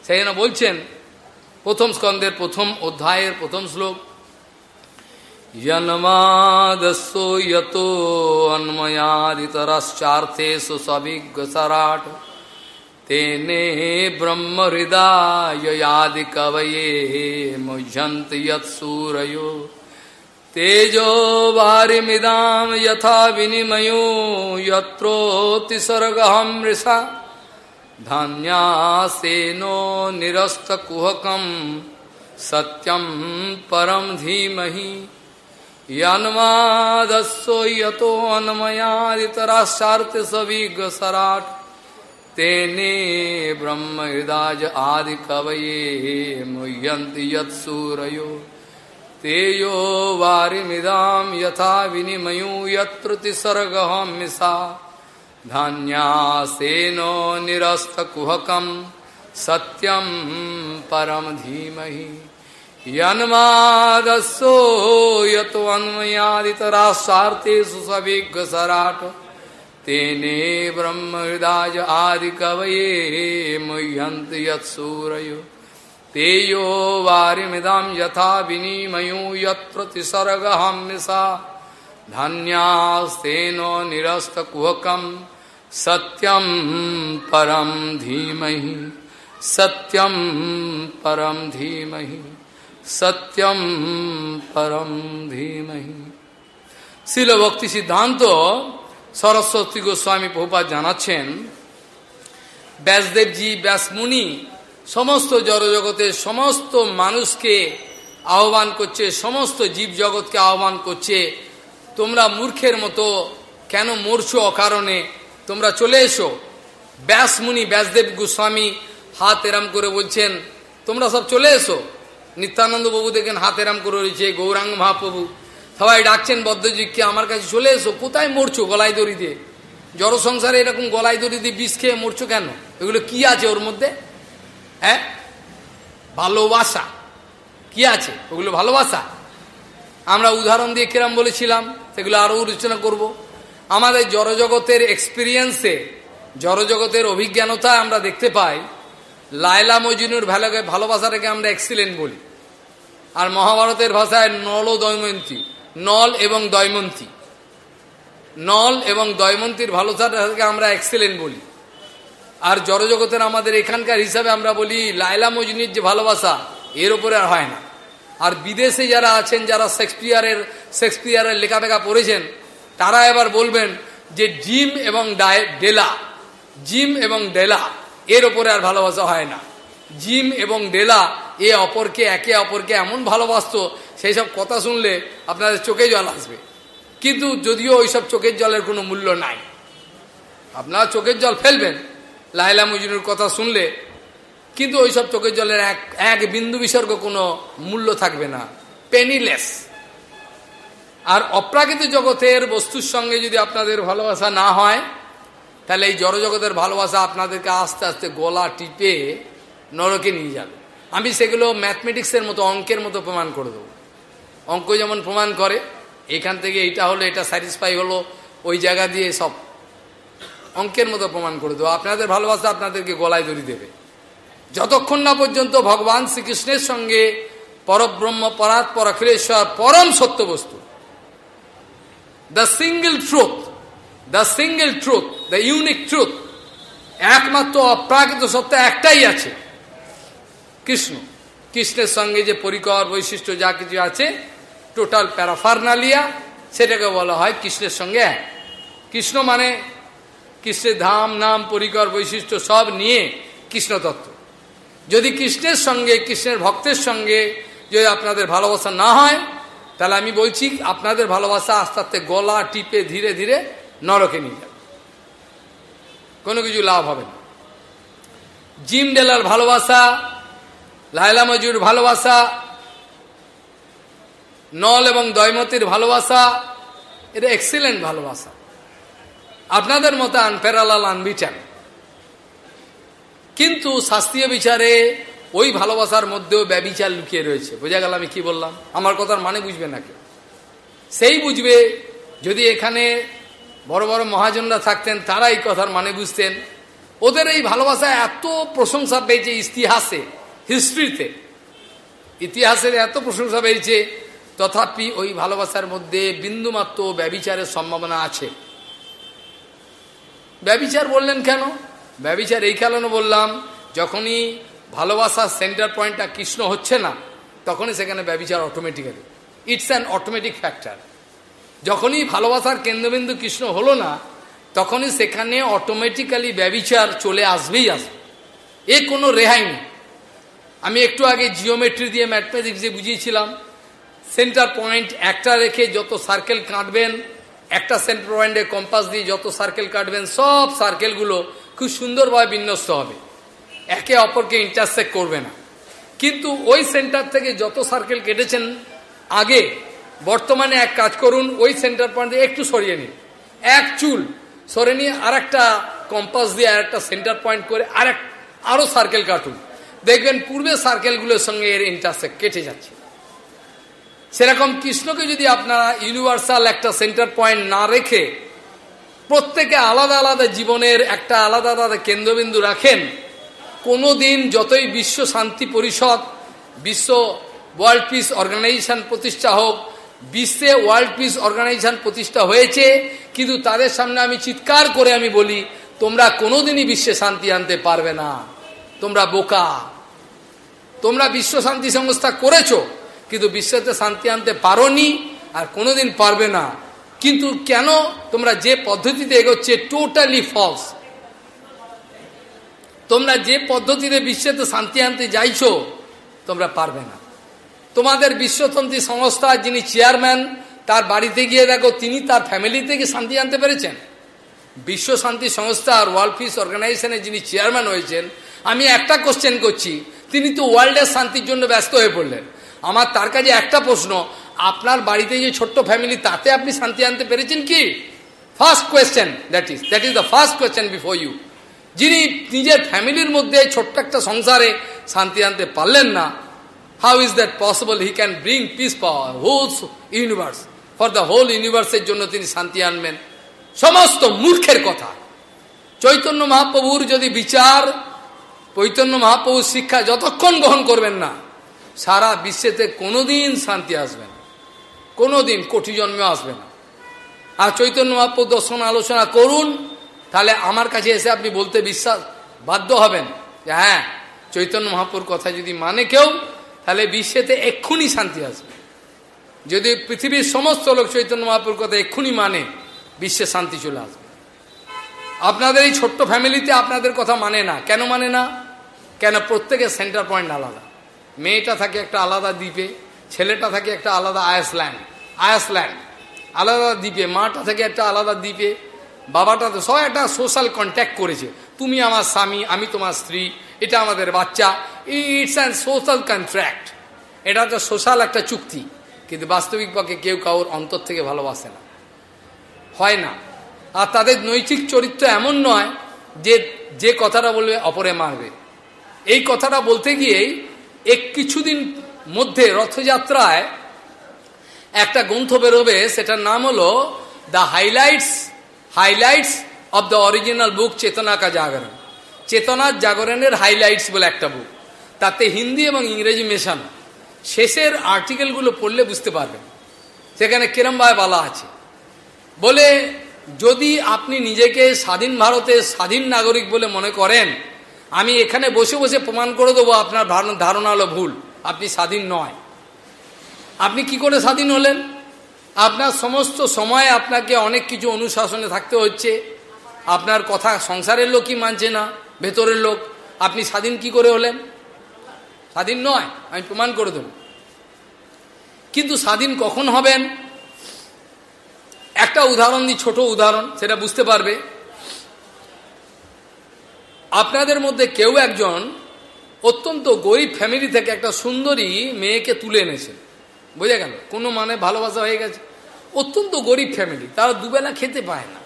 সেই জন্য বলছেন, প্রথম স্কন্ধের প্রথম অধ্যায়ের প্রথম শ্লোক यन्मादस्सो यतो अन्मयादितरश्चार्थे सविग्सराट् तेने ब्रह्महृदाययादिकवये मुह्यन्ति यत्सूरयो। तेजो वारिमिदाम यथा विनिमयो यत्रोतिसर्गहमृषा धान्यासेनो निरस्तकुहकं सत्यम परम धीमही। यन्मादस्व यतो अन्मयादितराश्चार्थ सविग्रसराट तेने ब्रह्म हृदाज आदि कवये मुह्यंति यत्सूरयो। तेयो वारिमिदाम यथा विनिमयो यत्रुतिसर्गहम मिसा धान्यासेनो निरस्तकुहकम। सत्यम परम धीमहि यन्मादस्यो यतोऽन्वयादितराशार्तेषु सविघ्सराट् तेने ब्रह्महृदाय आदिकवये मुह्यन्ति यत्सूरयो। तेयो वारिमिदं यथा विनिमयो यत्र तिसर्गहं निशा धन्यास्तेनो निरस्तकुहकं सत्यं परं धीमहि। सत्यं परं धीमहि। সত্যম পরম ধীমহি। শিল সিদ্ধান্ত সরস্বতী গোস্বামী প্রভুপাত জানাচ্ছেন, ব্যাসদেবজি, ব্যাসমুনি, সমস্ত জড়জগতের সমস্ত মানুষকে আহ্বান করছে, সমস্ত জীব জগৎকে আহ্বান করছে, তোমরা মূর্খের মতো কেন মরছো অকারণে? তোমরা চলে এসো। ব্যাসমুনি, ব্যাসদেব গোস্বামী হাত এরাম করে বলছেন, তোমরা সব চলে এসো। নিত্যানন্দ বাবু দেখেন হাত এরাম করে রয়েছে, গৌরাঙ্গ মহাপ্রভু। সবাই ডাকছেন বদ্ধজিককে আমার কাছে চলে এসো, কোথায় মরছো গলায় দড়ি দিয়ে? জড় সংসারে এরকম গলায় দড়ি দিয়ে বিষ খেয়ে মরছো কেন? এগুলো কি আছে ওর মধ্যে? হ্যাঁ? ভালোবাসা। কি আছে? ওগুলো ভালোবাসা? আমরা উদাহরণ দিয়ে কিরাম বলেছিলাম, সেগুলো আরও আলোচনা করব। আমাদের জড়জগতের এক্সপিরিয়েন্সে জড়জগতের অভিজ্ঞানতা আমরা দেখতে পাই। লায়লা মজিনুর ভালোকে ভালোবাসাটাকে আমরা এক্সিলেন্ট বলি। আর মহাভারতের ভাষায় নল ও দৈমন্তী নল এবং দয়মন্তী। নল এবং দয়মন্তীর ভালোবাসাটাকে আমরা এক্সিলেন্ট বলি। আর জড়জগতের আমাদের এখানকার হিসাবে আমরা বলি লায়লা মজনির যে ভালোবাসা, এর ওপরে আর হয় না। আর বিদেশে যারা আছেন, যারা শেক্সপিয়ারের শেক্সপিয়ারের লেখাপেখা পড়েছেন, তারা এবার বলবেন যে জিম এবং ডেলা। জিম এবং ডেলা। এর ওপরে আর ভালোবাসা হয় না। জিম এবং ডেলা এ অপরকে, একে অপরকে এমন ভালোবাসত, সেই সব কথা শুনলে আপনাদের চোখে জল আসবে। কিন্তু যদিও ওইসব চোখের জলের কোনো মূল্য নাই। আপনারা চোখের জল ফেলবেন লাইলা মজনুর কথা শুনলে, কিন্তু ওইসব চোখের জলের এক এক বিন্দু বিসর্গ কোনো মূল্য থাকবে না। পেনিলেস আর অপ্রাকৃত জগতের বস্তুর সঙ্গে যদি আপনাদের ভালোবাসা না হয় তাহলে এই জড়জগতের ভালোবাসা আপনাদেরকে আস্তে আস্তে গলা টিপে নরকে নিয়ে যাবে। আমি সেগুলো ম্যাথমেটিক্সের মতো, অঙ্কের মতো প্রমাণ করে দেবো। অঙ্ক যেমন প্রমাণ করে, এখান থেকে এইটা হলো, এটা স্যাটিসফাই হলো, ওই জায়গা দিয়ে সব। অঙ্কের মতো প্রমাণ করে দেবো। আপনাদের ভালোবাসা আপনাদেরকে গলায় দড়ি দেবে। যতক্ষণ না পর্যন্ত ভগবান শ্রীকৃষ্ণের সঙ্গে পরব্রহ্ম পরাৎ পরখিলেশ্বর, পরম সত্য বস্তু। The single truth the single truth the unique truth একমাত্র অপ্রাকৃত সত্য একটাই আছে। কৃষ্ণ। কৃষ্ণের সঙ্গে যে পরিকর বৈশিষ্ট্য যা কিছু আছে টোটাল প্যারাফার্নালিয়া সেটাকে বলা হয় কৃষ্ণের সঙ্গে এক। কৃষ্ণ মানে কৃষ্ণের ধাম, নাম, পরিকর বৈশিষ্ট্য সব নিয়ে কৃষ্ণ তত্ত্ব যদি কৃষ্ণের সঙ্গে, কৃষ্ণের ভক্তের সঙ্গে যদি আপনাদের ভালোবাসা না হয়, তাহলে আমি বলছি আপনাদের ভালোবাসা আস্তে আস্তে গলা টিপে ধীরে ধীরে নরকে নিয়ে যাবে। কোনো কিছু লাভ হবে না। জিম ডেলার ভালোবাসা, লায়লা মজুর ভালোবাসা, নল এবং দয়মতির ভালোবাসা, এটা এক্সিলেন্ট ভালোবাসা। আপনাদের মতো আনপেরালাল আনবিটান কিন্তু শাস্ত্রীয় বিচারে ওই ভালোবাসার মধ্যেও ব্যবিচার লুকিয়ে রয়েছে। বোঝা গেল আমি কি বললাম? আমার কথার মানে বুঝবে না কেউ। সেই বুঝবে যদি এখানে বড় বড় মহাজনরা থাকতেন তারা এই কথার মানে বুঝতেন। ওদের এই ভালোবাসা এত প্রশংসা পেয়েছে ইতিহাসে, হিস্ট্রিতে। ইতিহাসের এত প্রশংসা পেয়েছে, তথাপি ওই ভালোবাসার মধ্যে বিন্দুমাত্র ব্যবিচারের সম্ভাবনা আছে। ব্যবিচার বললেন কেন? ব্যবিচার এই কারণে বললাম, যখনই ভালোবাসার সেন্টার পয়েন্টটা কৃষ্ণ হচ্ছে না, তখনই সেখানে ব্যবিচার automatically it's an automatic factor যখনই ভালোবাসার কেন্দ্রবিন্দু কৃষ্ণ হলো না, তখনই সেখানে অটোমেটিক্যালি ব্যবিচার চলে আসবেই আসবে। এ কোনো রেহাই নেই। আমি একটু আগে জিওমেট্রি দিয়ে ম্যাথমেটিক্স দিয়ে বুঝিয়েছিলাম। সেন্টার পয়েন্ট একটা রেখে যত সার্কেল কাটবেন, একটা সেন্টার পয়েন্টে কম্পাস দিয়ে যত সার্কেল কাটবেন, সব সার্কেলগুলো খুব সুন্দরভাবে বিন্যস্ত হবে। একে অপরকে ইন্টারসেক্ট করবে না। কিন্তু ওই সেন্টার থেকে যত সার্কেল কেটেছেন, আগে বর্তমানে এক কাজ করুন, ওই সেন্টার পয়েন্ট দিয়ে একটু সরিয়ে নিন। এক চুল সরে নিয়ে আর একটা কম্পাস দিয়ে আর একটা সেন্টার পয়েন্ট করে আর এক আরও সার্কেল কাটুন। দেখবেন পূর্বের সার্কেলগুলোর সঙ্গে এর ইন্টারসেক্ট কেটে যাচ্ছে। সেরকম কৃষ্ণকে যদি আপনারা ইউনিভার্সাল একটা সেন্টার পয়েন্ট না রেখে প্রত্যেকে আলাদা আলাদা জীবনের একটা আলাদা আলাদা কেন্দ্রবিন্দু রাখেন কোনো দিন যতই বিশ্ব শান্তি পরিষদ, বিশ্ব ওয়ার্ল্ড পিস অর্গানাইজেশন প্রতিষ্ঠা হোক বিশ্বে ওয়ার্ল্ড পিস অর্গানাইজেশন প্রতিষ্ঠা হয়েছে, কিন্তু তাদের সামনে আমি চিৎকার করে আমি বলি, তোমরা কোনোদিনই বিশ্বে শান্তি আনতে পারবে না। তোমরা বোকা। তোমরা বিশ্ব শান্তি সংস্থা করেছ, কিন্তু বিশ্বতে শান্তি আনতে পারোনি আর কোনোদিন পারবে না। কিন্তু কেন তোমরা যে পদ্ধতিতে এগোচ্ছে টোটালি ফলস তোমরা যে পদ্ধতিতে বিশ্বতে শান্তি আনতে যাইছো, তোমরা পারবে না। তোমাদের বিশ্বতন্ত্রী সংস্থা যিনি চেয়ারম্যান, তার বাড়িতে গিয়ে দেখো তিনি তার ফ্যামিলি থেকে শান্তি আনতে পেরেছেন। বিশ্ব শান্তি সংস্থা আর ওয়ার্ল্ড পিস অর্গানাইজেশনের যিনি চেয়ারম্যান হয়েছেন, আমি একটা কোশ্চেন করছি, তিনি তো ওয়ার্ল্ডের শান্তির জন্য ব্যস্ত হয়ে পড়লেন। আমার তার কাছে একটা প্রশ্ন, আপনার বাড়িতে যে ছোট্ট ফ্যামিলি তাতে আপনি শান্তি আনতে পেরেছেন কি? First question that is that is the first question before you যিনি নিজের ফ্যামিলির মধ্যে ছোট্ট একটা সংসারে শান্তি আনতে পারলেন না how is that possible he can bring peace power whole universe for the whole ইউনিভার্সের জন্য তিনি শান্তি আনবেন। সমস্ত মূর্খের কথা। চৈতন্য মহাপ্রভুর যদি বিচার, চৈতন্য মহাপ্রভুর শিক্ষা যতক্ষণ গ্রহণ করবেন না, সারা বিশ্বেতে কোনোদিন শান্তি আসবে না। কোনোদিন কোটি জন্মে আসবে না। আর চৈতন্য মহাপ্রভু দর্শন, আলোচনা করুন, তাহলে আমার কাছে এসে আপনি বলতে বিশ্বাস বাধ্য হবেন যে হ্যাঁ চৈতন্য মহাপুর কথা যদি মানে কেউ তাহলে বিশ্বেতে এক্ষুনি শান্তি আসবে। যদি পৃথিবীর সমস্ত লোক চৈতন্য মহাপুর কথা এক্ষুনি মানে বিশ্বে শান্তি চলে আসবে। আপনাদের এই ছোট্ট ফ্যামিলিতে আপনাদের কথা মানে না। কেন মানে না? কেন প্রত্যেকের সেন্টার পয়েন্ট আলাদা। মেয়েটা থাকে একটা আলাদা দ্বীপে, ছেলেটা থাকে একটা আলাদা আয়াসল্যান্ড। আয়াসল্যান্ড, আলাদা দ্বীপে। মাটা থেকে একটা আলাদা দ্বীপে। বাবাটা তো সব একটা সোশ্যাল কন্ট্যাক্ট করেছে। তুমি আমার স্বামী, আমি তোমার স্ত্রী। এটা আমাদের বাচ্চা। ইটস অ্যান্ড সোশ্যাল কন্ট্রাক্ট এটা তো সোশ্যাল একটা চুক্তি। কিন্তু বাস্তবিক পক্ষে কেউ কাউর অন্তর থেকে ভালোবাসে না। হয় না। আর তাদের নৈতিক চরিত্র এমন নয় যে যে কথাটা বলবে অপরে মারবে। এই কথাটা বলতে গিয়েই এক কিছুদিন মধ্যে রথযাত্রায় একটা গ্রন্থ বেরোবে। সেটার নাম হলো the highlights highlights of the original book Chetna ka Jagran. চেতনার জাগরণের হাইলাইটস বলে একটা বুক তাতে হিন্দি এবং ইংরেজি মেশানো। শেষের আর্টিকেলগুলো পড়লে বুঝতে পারবেন। সেখানে কিরমভাবে বলা আছে। বলে, যদি আপনি নিজেকে স্বাধীন ভারতের স্বাধীন নাগরিক বলে মনে করেন, আমি এখানে বসে বসে প্রমাণ করে দেবো আপনার ধারণা হলো ভুল। আপনি স্বাধীন নয়। আপনি কি করে স্বাধীন হলেন? আপনার সমস্ত সময় আপনাকে অনেক কিছু অনুশাসনে থাকতে হচ্ছে। আপনার কথা সংসারের লোকই মানছে না। ভেতরের লোক, আপনি স্বাধীন কি করে হলেন? স্বাধীন নয়, আমি প্রমাণ করে দেব। কিন্তু স্বাধীন কখন হবেন? একটা উদাহরণ দিই ছোট উদাহরণ, সেটা বুঝতে পারবে। আপনাদের মধ্যে কেউ একজন অত্যন্ত গরিব ফ্যামিলি থেকে একটা সুন্দরী মেয়েকে তুলে এনেছেন বোঝা গেল? কোনো মানে ভালোবাসা হয়ে গেছে। অত্যন্ত গরিব ফ্যামিলি তারা দুবেলা খেতে পায় না।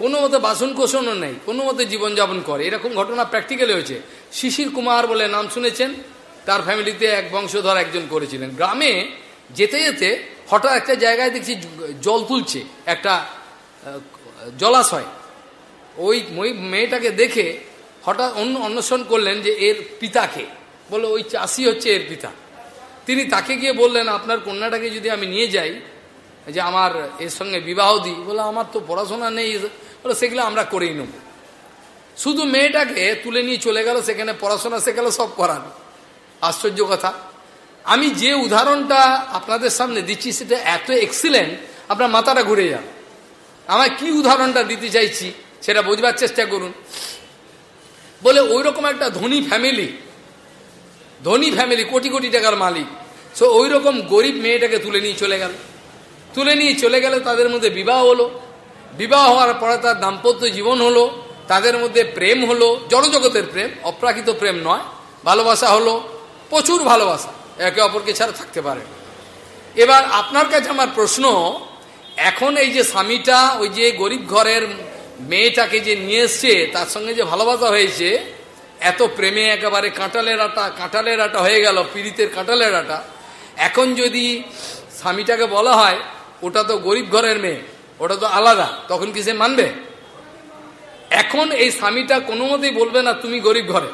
কোনো মতে বাসন কোষণও নেই, কোনো মতে জীবনযাপন করে। এরকম ঘটনা প্র্যাকটিক্যালি হয়েছে। শিশির কুমার বলে নাম শুনেছেন, তার ফ্যামিলিতে এক বংশধর একজন করেছিলেন। গ্রামে যেতে যেতে হঠাৎ একটা জায়গায় দেখছি জল তুলছে, একটা জলাশয়। ওই মেয়েটাকে দেখে হঠাৎ অন্য, অন্বেষণ করলেন যে এর পিতাকে বলে, ওই চাষি হচ্ছে এর পিতা। তিনি তাকে গিয়ে বললেন, আপনার কন্যাটাকে যদি আমি নিয়ে যাই, যে আমার এর সঙ্গে বিবাহ দিই। বলে, আমার তো পড়াশোনা নেই বলে, সেগুলো আমরা করেই নেব। শুধু মেয়েটাকে তুলে নিয়ে চলে গেল, সেখানে পড়াশোনা শেখালো, সব করানো আশ্চর্য কথা। আমি যে উদাহরণটা আপনাদের সামনে দিচ্ছি, সেটা এত এক্সিলেন্ট আপনার মাথাটা ঘুরে যান আমার কি উদাহরণটা দিতে চাইছি, সেটা বোঝবার চেষ্টা করুন। বলে ওই রকম একটা ধনী ফ্যামিলি ধনী ফ্যামিলি কোটি কোটি টাকার মালিক। সো ওই রকম গরিব মেয়েটাকে তুলে নিয়ে চলে গেল। তুলে নিয়ে চলে গেলে, তাদের মধ্যে বিবাহ হলো। বিবাহ হওয়ার পরে তার দাম্পত্য জীবন হলো, তাদের মধ্যে প্রেম হলো, জড়জগতের প্রেম, অপ্রাকৃত প্রেম নয়, ভালোবাসা হলো, প্রচুর ভালোবাসা, একে অপরকে ছাড়া থাকতে পারে এবার আপনার কাছে আমার প্রশ্ন, এখন এই যে স্বামীটা, ওই যে গরিব ঘরের মেয়েটাকে যে নিয়ে এসছে, তার সঙ্গে যে ভালোবাসা হয়েছে, এত প্রেমে একেবারে কাঁটালের আটা কাঁটালের আটা হয়ে গেল, পীড়িতের কাঁটালের আটা। এখন যদি স্বামীটাকে বলা হয়, ওটা তো গরিব ঘরের মেয়ে ওটা তো আলাদা, তখন কি সে মানবে? এখন এই স্বামীটা কোনো মতেই বলবে না, তুমি গরিব ঘরে।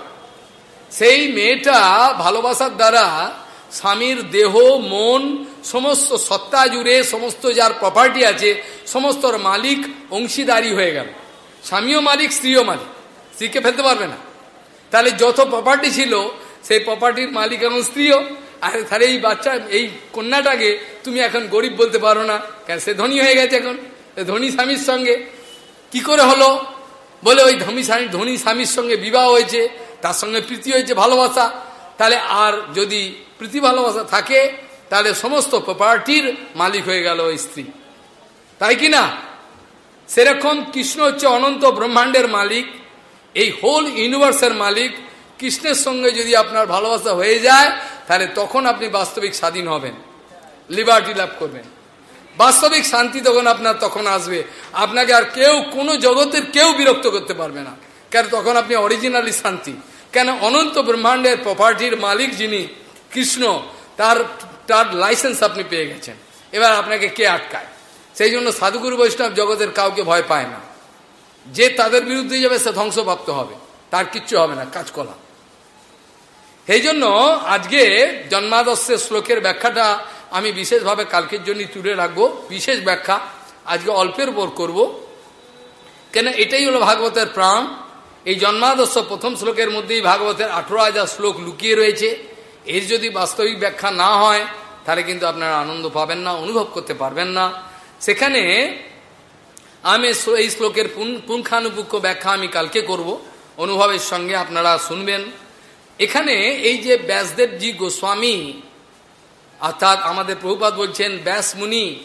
সেই মেয়েটা ভালোবাসার দ্বারা স্বামীর দেহ, মন, সমস্ত সত্তা জুড়ে সমস্ত যার প্রপার্টি আছে, সমস্তর মালিক অংশীদারি হয়ে গেল। স্বামীও মালিক, স্ত্রীও মালিক। স্ত্রীকে ফেলতে পারবে না। তাহলে যত প্রপার্টি ছিল, সেই প্রপার্টির মালিক এখন স্ত্রীও। আর তাহলে এই বাচ্চা, এই কন্যাটাকে তুমি এখন গরিব বলতে পারো না। কেন সে ধনী হয়ে গেছে এখন? ধনী স্বামীর সঙ্গে। কি করে হলো? বলে ওই ধনী স্বামী ধনী স্বামীর সঙ্গে বিবাহ হয়েছে, তার সঙ্গে প্রীতি হয়েছে, ভালোবাসা। তাহলে আর যদি প্রীতি ভালোবাসা থাকে, তাহলে সমস্ত প্রপার্টির মালিক হয়ে গেল ওই স্ত্রী। তাই কি না? সেরকম কৃষ্ণ হচ্ছে অনন্ত ব্রহ্মাণ্ডের মালিক, এই হোল ইউনিভার্সের মালিক। কৃষ্ণের সঙ্গে যদি আপনার ভালোবাসা হয়ে যায়, তাহলে তখন আপনি বাস্তবিক স্বাধীন হবেন। লিবার্টি লাভ করবেন। বাস্তবিক শান্তি তখন আপনার তখন আসবে। আপনাকে আর কেউ, কোনো জগতের কেউ বিরক্ত করতে পারবে না। কেন? তখন আপনি অরিজিনালি শান্তি। কেন? অনন্ত ব্রহ্মাণ্ডের প্রপার্টির মালিক যিনি কৃষ্ণ, তার তার লাইসেন্স আপনি পেয়ে গেছেন। এবার আপনাকে কে আটকায়? সেই জন্য সাধুগুরু বৈষ্ণব জগতের কাউকে ভয় পায় না। যে তাদের বিরুদ্ধে যাবে, সে ধ্বংসপ্রাপ্ত হবে। তার কিচ্ছু হবে না কাজকলা সেই জন্য আজকে জন্মাদর্শের শ্লোকের ব্যাখ্যাটা আমি বিশেষভাবে কালকের জন্য তুলে রাখব, বিশেষ ব্যাখ্যা। আজকে অল্পের উপর করব। কেন এটাই হলো ভাগবতের প্রাণ। এই জন্মাদর্শ প্রথম শ্লোকের মধ্যেই ভাগবতের আঠেরো হাজার শ্লোক লুকিয়ে রয়েছে। এর যদি বাস্তবিক ব্যাখ্যা না হয়, তাহলে কিন্তু আপনারা আনন্দ পাবেন না, অনুভব করতে পারবেন না। সেখানে আমি এই শ্লোকের পুঙ্খানুপুঙ্খ ব্যাখ্যা আমি কালকে করব। অনুভবের সঙ্গে আপনারা শুনবেন। এখানে এই যে ব্যাসদেবজি গোস্বামী অর্থাৎ আমাদের প্রভুপাত বলছেন, ব্যাস মুনি।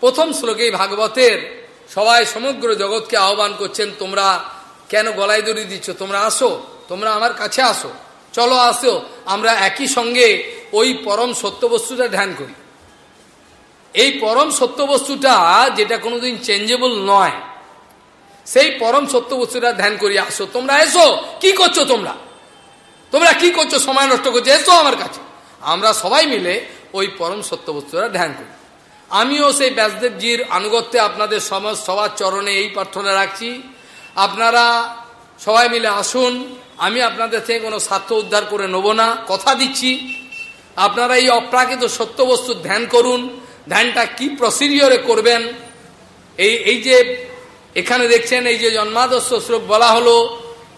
প্রথম শ্লোকেই ভাগবতের সবাই সমগ্র জগৎকে আহ্বান করছেন, তোমরা কেন গলায় দড়ি দিচ্ছ? তোমরা আসো, তোমরা আমার কাছে আসো। চলো, আসো। আমরা একই সঙ্গে ওই পরম সত্য বস্তুটা ধ্যান করি। এই পরম সত্য বস্তুটা যেটা কোনোদিন চেঞ্জেবল নয়। সেই পরম সত্য বস্তুটা ধ্যান করি, আসো, তোমরা এসো। কি করছ তোমরা? তোমরা কি করছ? সময় নষ্ট করছ? এসো আমার কাছে। আমরা সবাই মিলে ওই পরম সত্য বস্তুটা ধ্যান করি। আমিও সেই ব্যাসদেবজির আনুগত্যে আপনাদের সমাজ সবার চরণে এই প্রার্থনা রাখছি। আপনারা সবাই মিলে আসুন, আমি আপনাদের থেকে কোনো স্বার্থ উদ্ধার করে নেব না, কথা দিচ্ছি। আপনারা এই অপ্রাকৃত সত্য বস্তুর ধ্যান করুন, ধ্যানটা কি প্রসিডিওরে করবেন? এই এই যে এখানে দেখছেন, এই যে জন্মাদর্শ শ্লোক বলা হলো,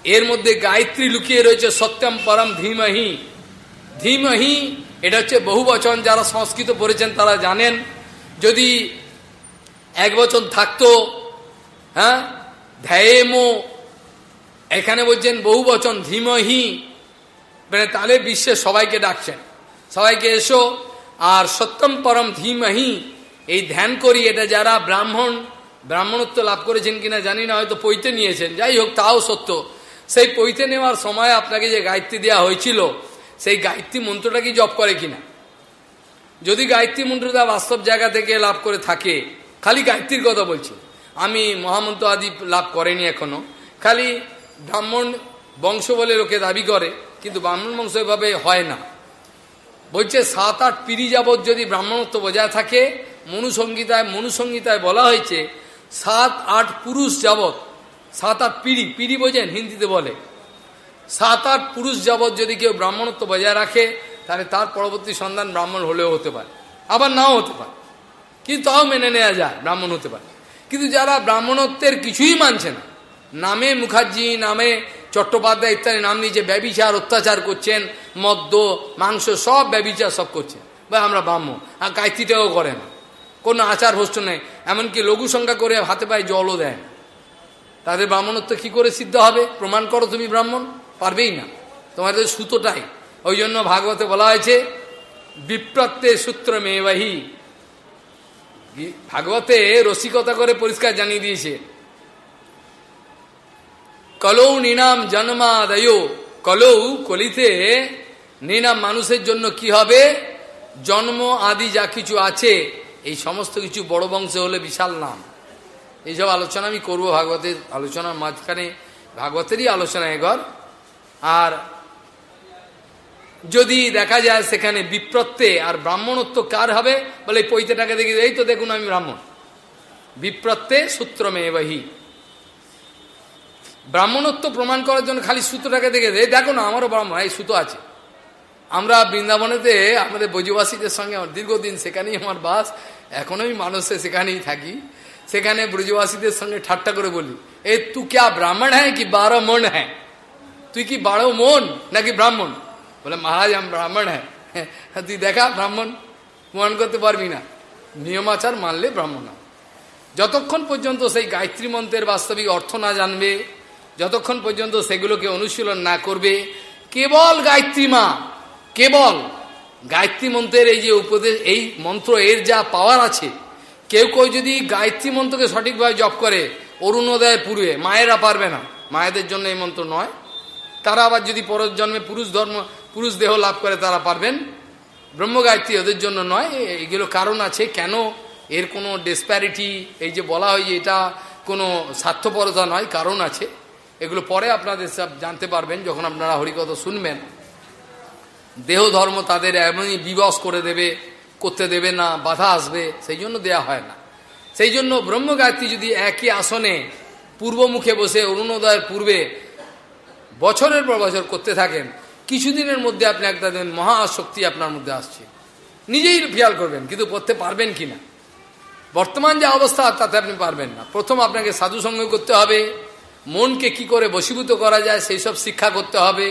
এর মধ্যে গায়ত্রী লুকিয়ে রয়েছে, সত্যম পরম ধীমহি। ধীমহি এটা হচ্ছে বহু বচন যারা সংস্কৃত পড়েছেন তারা জানেন। যদি এক বচন থাকতো হ্যাঁ ধ্যায়েমো, এখানে বলছেন বহু বচন, ধীমহি মানে তাহলে বিশ্বের সবাইকে ডাকছেন। সবাইকে এসো, আর সত্যম পরম ধীমহি, এই ধ্যান করি, এটা যারা ব্রাহ্মণ, ব্রাহ্মণত্ব লাভ করেছেন কিনা জানি না, হয়তো পৈতে নিয়েছেন। যাই হোক, তাও সত্য। সেই পৈতে নেওয়ার সময় আপনাকে যে গায়ত্রী দেওয়া হয়েছিল সেই গায়ত্রী মন্ত্রটা কি জপ করে কিনা? যদি গায়ত্রী মন্ত্রটা বাস্তব জায়গা থেকে লাভ করে থাকে, খালি গায়ত্রীর কথা বলছি। আমি মহামন্ত্র আদি লাভ করেনি এখনও। খালি ব্রাহ্মণ বংশ বলে লোকে দাবি করে, কিন্তু ব্রাহ্মণ বংশ এভাবে হয় না। বলছে, সাত আট পিড়ি যাবৎ যদি ব্রাহ্মণত্ব বজায় থাকে মনুসংগীতায় মনুসংগীতায় বলা হয়েছে, সাত আট পুরুষ যাবৎ সাত আট পিড়ি পিড়ি বোঝেন হিন্দিতে বলে। সাত আট পুরুষ যাবৎ যদি কেউ ব্রাহ্মণত্ব বজায় রাখে, তাহলে তার পরবর্তী সন্তান ব্রাহ্মণ হলেও হতে পারে। আবার নাও হতে পারে। কিন্তু তাও মেনে নেওয়া যায়, ব্রাহ্মণ হতে পারে। কিন্তু যারা ব্রাহ্মণত্বের কিছুই মানছে না, নামে মুখার্জি, নামে চট্টোপাধ্যায় ইত্যাদি নাম নিয়ে যে ব্যবিচার, অত্যাচার করছেন, মদ্য, মাংস, সব ব্যবিচার সব করছেন বা আমরা ব্রাহ্মণ, আর কায়তিটাও করে না। কোনো আচার হোস্ট নেই। এমনকি লঘু সংখ্যা করে হাতে পায়ে জলও দেয় তাদের ব্রাহ্মণত্ব কি করে সিদ্ধ হবে? প্রমাণ করো তুমি ব্রাহ্মণ। পারবেই না। তোমার তো সুতোটাই। ওই জন্য ভাগবতে বলা হয়েছে বিপ্রত্তে সূত্র মেয়েবাহী ভাগবতে রসিকতা করে পরিষ্কার জানিয়ে দিয়েছে। কলৌ নিনাম জন্মাদয়। কলৌ কলিতে নিনাম মানুষের জন্য কি হবে? জন্ম আদি যা কিছু আছে, এই সমস্ত কিছু বড় বংশে হলে বিশাল নাম। এইসব আলোচনা আমি করব ভাগবতের আলোচনার মাঝখানে। ভাগবতেরই আলোচনা এগর আর যদি দেখা যায় সেখানে বিপ্রত্তে আর ব্রাহ্মণত্ব কার হবে? বলে এই পৈতেটাকে দেখি, এই তো দেখুন আমি ব্রাহ্মণ। বিপ্রত্তে সূত্র মেয়েবাহী ব্রাহ্মণত্ব প্রমাণ করার জন্য খালি সূত্রটাকে দেখে দেয় দেখো না, আমারও ব্রাহ্মণ, এই সুতো আছে। আমরা বৃন্দাবনেতে, আমাদের ব্রজবাসীদের সঙ্গে আমার দীর্ঘদিন সেখানেই আমার বাস, এখনও আমি মানুষে সেখানেই থাকি। সেখানে ব্রজবাসীদের সঙ্গে ঠাট্টা করে বলি, এ, তু ক্যা ব্রাহ্মণ হ্যাঁ কি বারো মন হ্যাঁ? তুই কি বারো মন নাকি ব্রাহ্মণ? বলে, মহারাজ, আমি ব্রাহ্মণ হ্যাঁ। তুই দেখা, ব্রাহ্মণ? প্রমাণ করতে পারবি না। নিয়মাচার মানলে ব্রাহ্মণ যতক্ষণ পর্যন্ত সেই গায়ত্রী মন্ত্রের বাস্তবিক অর্থ না জানবে, যতক্ষণ পর্যন্ত সেগুলোকে অনুশীলন না করবে, কেবল গায়ত্রী মা, কেবল গায়ত্রী মন্ত্রের এই যে উপদেশ, এই মন্ত্র, এর যা পাওয়ার আছে, কেউ কেউ যদি গায়ত্রী মন্ত্রকে সঠিকভাবে জপ করে, অরুণোদয় পূর্বে মায়েরা পারবে না। মায়েদের জন্য এই মন্ত্র নয় তারা আবার যদি পরের জন্মে পুরুষ ধর্ম, পুরুষ দেহ লাভ করে, তারা পারবেন? ব্রহ্মগায়ত্রী ওদের জন্য নয় এগুলো কারণ আছে। কেন? এর কোনো ডিসপ্যারিটি এই যে বলা হয় যে এটা কোনো স্বার্থপরতা নয়, কারণ আছে। এগুলো পরে আপনাদের সব জানতে পারবেন, যখন আপনারা হরিকথা শুনবেন। দেহ ধর্ম তাদের এমনই বিবস করে দেবে, করতে দেবে না, বাধা আসবে, সেই জন্য দেয়া হয় না। সেই জন্য ব্রহ্মগায়ত্রী যদি একই আসনে পূর্বমুখে বসে অরুণোদয়ের পূর্বে বছরের পর বছর করতে থাকেন, কিছুদিনের মধ্যে আপনি একটা দেবেন মহাশক্তি আপনার মধ্যে আসছে। নিজেই খেয়াল করবেন, কিন্তু করতে পারবেন কি না? বর্তমান যে অবস্থা, তাতে আপনি পারবেন না। প্রথম আপনাকে সাধু সঙ্গ করতে হবে, মনকে কি করে বশীভূত করা যায়, সেই সব শিক্ষা করতে হবে।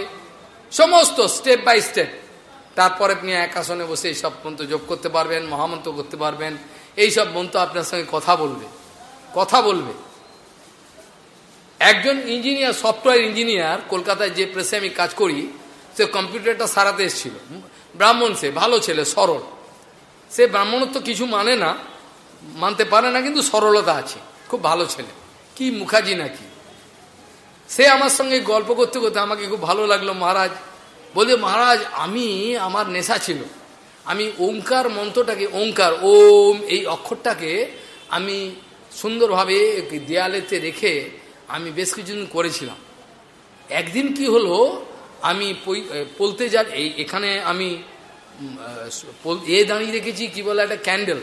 সমস্ত স্টেপ বাই স্টেপ তারপরে আপনি এক আসনে বসে এইসব মন্ত্র যোগ করতে পারবেন, মহামন্ত্র করতে পারবেন। এইসব মন্ত্র আপনার সঙ্গে কথা বলবে। কথা বলবে। একজন ইঞ্জিনিয়ার সফটওয়্যার ইঞ্জিনিয়ার কলকাতায় যে প্রেসে আমি কাজ করি, সে কম্পিউটারটা সারাতে এসেছিল। ব্রাহ্মণ সে, ভালো ছেলে, সরল। সে ব্রাহ্মণত্ব কিছু মানে না, মানতে পারে না, কিন্তু সরলতা আছে। খুব ভালো ছেলে। কি মুখাজি নাকি? সে আমার সঙ্গে গল্প করতে করতে আমাকে খুব ভালো লাগল, মহারাজ। বলে মহারাজ, আমি, আমার নেশা ছিল। আমি ওঙ্কার মন্ত্রটাকে, ওঙ্কার, ওম, এই অক্ষরটাকে আমি সুন্দরভাবে দেয়ালেতে রেখে আমি বেশ কিছুদিন করেছিলাম। একদিন কি হলো, আমি পলতে যা এই, এখানে আমি এ দাঁড়িয়ে রেখেছি, কি বলে, একটা ক্যান্ডেল,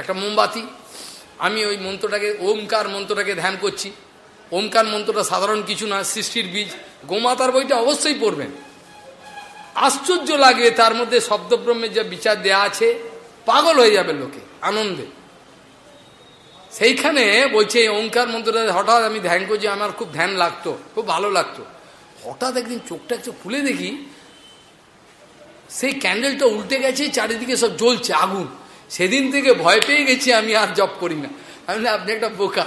একটা মোমবাতি। আমি ওই মন্ত্রটাকে, ওমকার মন্ত্রটাকে ধ্যান করছি। ওমকার মন্ত্রটা সাধারণ কিছু না, সৃষ্টির বীজ। গোমাতার বইটা অবশ্যই পড়বেন। আশ্চর্য লাগে তার মধ্যে শব্দব্রহ্মের যে বিচার দেয়া আছে, পাগল হয়ে যাবে লোকে, আনন্দে। সেইখানে বলছে, এই ওঙ্কার মন্ত্রটা হঠাৎ আমি ধ্যান করছি, আমার খুব ধ্যান লাগতো, খুব ভালো লাগতো। হঠাৎ একদিন চোখটা একটু খুলে দেখি, সেই ক্যান্ডেলটা উল্টে গেছে, চারিদিকে সব জ্বলছে, আগুন। সেদিন থেকে ভয় পেয়ে গেছি আমি আর জব করি না। আমি আপনি একটা বোকা।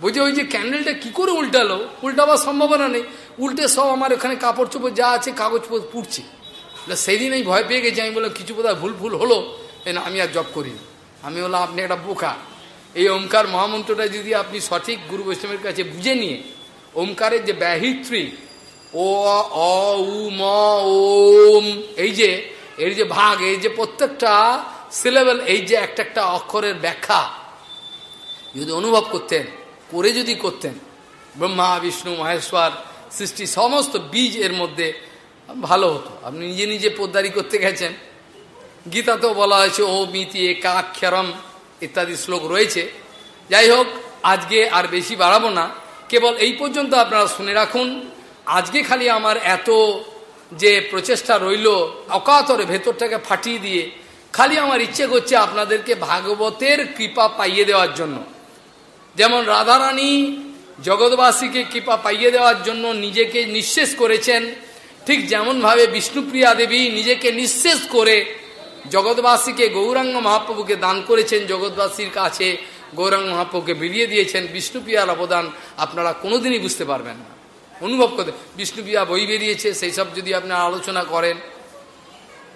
বুঝে ওই যে ক্যান্ডেলটা কি করে উল্টালো? উল্টাবার সম্ভাবনা নেই। উল্টে সব আমার ওখানে কাপড় চোপড় যা আছে কাগজ পুড়ছে। সেদিন আমি ভয় পেয়ে গেছি। আমি বললাম, কিছু বোধহয় ভুল ভুল হলো না, আমি আর জব করি আমি বললাম, আপনি একটা বোকা। এই ওমকার মহামন্ত্রটা যদি আপনি সঠিক গুরু বৈষ্ণবের কাছে বুঝে নিয়ে, ওমকারের যে ব্যাহিত্রী, ও, অ, উ, ম, ওম, এই যে, এর যে ভাগ, এই যে প্রত্যেকটা সিলেবেল এই যে একটা একটা অক্ষরের ব্যাখ্যা, যদি অনুভব করতেন, করে যদি করতেন, ব্রহ্মা, বিষ্ণু, মহেশ্বর, সৃষ্টি, সমস্ত বীজ এর মধ্যে ভালো হতো। আপনি নিজে নিজে পোদ্দারি করতে গেছেন। গীতাতেও বলা হয়েছে ও মিতি একাক্ষরম ইত্যাদি শ্লোক রয়েছে। যাই হোক, আজকে আর বেশি বাড়াবো না। কেবল এই পর্যন্ত আপনারা শুনে রাখুন, আজকে খালি আমার এত যে প্রচেষ্টা রইল, অকাতরে ভেতরটাকে ফাটিয়ে দিয়ে, খালি আমার ইচ্ছে করছে আপনাদেরকে ভাগবতের কৃপা পাইয়ে দেওয়ার জন্য। যেমন রাধারানী জগৎবাসীকে কৃপা পাইয়ে দেওয়ার জন্য নিজেকে নিঃশেষ করেছেন, ঠিক যেমনভাবে বিষ্ণুপ্রিয়া দেবী নিজেকে নিঃশেষ করে জগৎবাসীকে গৌরাঙ্গ মহাপ্রভুকে দান করেছেন, জগৎবাসীর কাছে গৌরাঙ্গ মহাপ্রভুকে বিলিয়ে দিয়েছেন। বিষ্ণুপ্রিয়ার অবদান আপনারা কোনোদিনই বুঝতে পারবেন না। অনুভব করতে বিষ্ণুপ্রিয়া বই বেরিয়েছে, সেই সব যদি আপনারা আলোচনা করেন।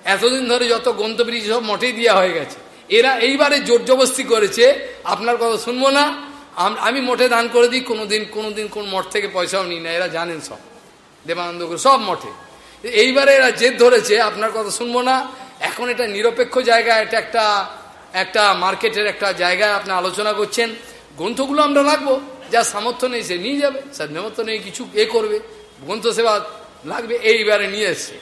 এতদিন ধরে যত গন্তব্য সব মঠেই দেওয়া হয়ে গেছে। এরা এইবারে জোর জবস্তি করেছে। আপনার কথা শুনব না। আমি মঠে দান করে দিই, কোনোদিন কোনোদিন কোন মঠ থেকে পয়সাও নিই না। এরা জানেন সব। দেবানন্দ সব মঠে। এইবারে এরা জেদ ধরেছে, আপনার কথা শুনব না। এখন এটা নিরপেক্ষ জায়গা, এটা একটা একটা মার্কেটের একটা জায়গায় আপনি আলোচনা করছেন। গ্রন্থগুলো আমরা রাখব, যা সামর্থ্য নেই সে নিয়ে যাবে স্যার সামর্থ্য নেই কিছু এ করবে, গ্রন্থ সেবা লাগবে, এইবারে নিয়ে এসছে।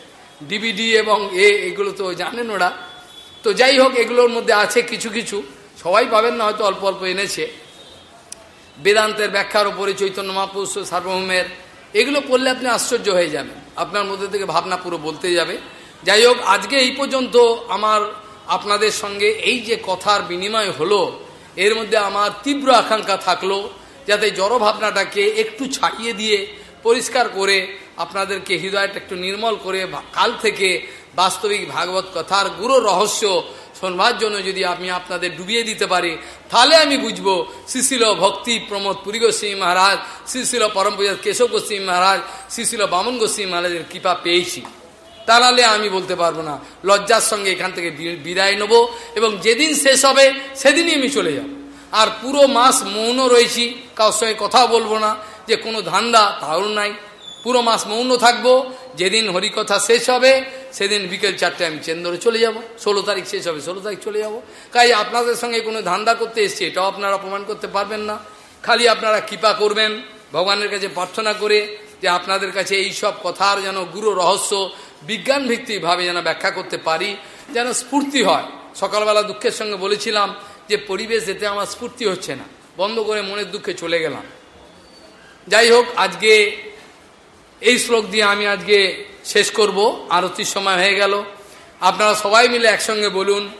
ডিবিডি এবং এ, এগুলো তো জানেন ওরা। তো যাই হোক, এগুলোর মধ্যে আছে কিছু কিছু। সবাই পাবেন না, হয়তো অল্প অল্প এনেছে। বেদান্তের ব্যাখ্যার ওপরে চৈতন্য মহাপুরুষ, সার্বভৌমের, এগুলো পড়লে আপনি আশ্চর্য হয়ে যাবেন। আপনার মধ্যে থেকে ভাবনা পুরো বলতে যাবে। যাই হোক, আজকে এই পর্যন্ত আমার আপনাদের সঙ্গে এই যে কথার বিনিময় হলো, এর মধ্যে আমার তীব্র আকাঙ্ক্ষা থাকল যাতে জড় ভাবনাটাকে একটু ছাড়িয়ে দিয়ে, পরিষ্কার করে আপনাদেরকে হৃদয়টা একটু নির্মল করে কাল থেকে বাস্তবিক ভাগবত কথার গুরু রহস্য শোনবার জন্য যদি আমি আপনাদের ডুবিয়ে দিতে পারি, তাহলে আমি বুঝব শ্রীশিল ভক্তি প্রমোদ পুরী গোস্বী মহারাজ, শ্রীশিল পরম পূজা কেশব গোস্বী মহারাজ, শ্রীশিল বামন গোস্বী মহারাজের কৃপা পেয়েছি। তাহলে আমি বলতে পারব না। লজ্জার সঙ্গে এখান থেকে বিদায় নেব এবং যেদিন শেষ হবে, সেদিনই আমি চলে যাব। আর পুরো মাস মৌন রয়েছি, কারোর সঙ্গে কথা বলব না, যে কোনো ধান্দা তাও নাই। পুরো মাস মৌন থাকব, যেদিন হরিকথা শেষ হবে, সেদিন বিকেল চারটে আমি চেন্দরে চলে যাব। ষোলো তারিখ শেষ হবে, ষোলো তারিখ চলে যাব। কাই আপনাদের সঙ্গে কোনো ধান্দা করতে এসছি, এটাও আপনারা অপমান করতে পারবেন না। খালি আপনারা কৃপা করবেন, ভগবানের কাছে প্রার্থনা করে যে আপনাদের কাছে এই সব কথার যেন গুরু রহস্য বিজ্ঞান ভিত্তিকভাবে যেন ব্যাখ্যা করতে পারি, যেন স্ফূর্তি হয়। সকালবেলা দুঃখের সঙ্গে বলেছিলাম যে, পরিবেশ এতে আমার স্ফূর্তি হচ্ছে না। বন্ধ করে মনের দুঃখে চলে গেলাম। যাই হোক, আজকে এই শ্লোক দিয়ে আমি আজকে শেষ করব। আরতির সময় হয়ে গেল। আপনারা সবাই মিলে একসঙ্গে বলুন,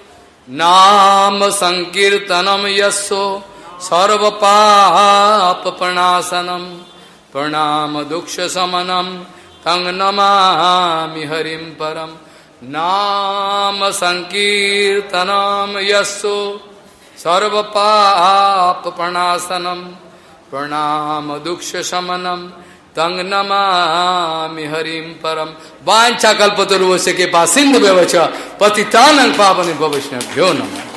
নাম সংকীর্তনম যশ সর্বপাপ প্রণাশনম প্রণাম দুঃখ সমনম तंग नमामि हरिम परम नाम संकीर्तनाम यस्सो। सर्व पाप प्रणासनम प्रणाम दुक्ष शमनम तंग नमामि हरिम परम वाचा कल्पतरुवश्य के पास सिंधु व्यवच पतितानंग पावन भविष्य भ्यो नमः।